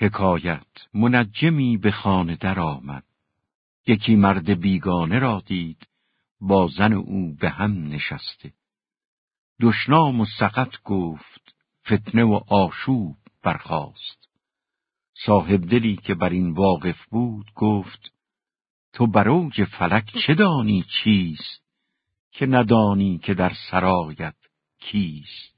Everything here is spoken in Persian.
حکایت منجمی به خانه در آمد یکی مرد بیگانه را دید با زن او به هم نشسته. دشنام و سقط گفت فتنه و آشوب برخاست. صاحب دلی که بر این واقف بود گفت تو بروج فلک چه دانی چیست؟ که ندانی که در سرایت کیست؟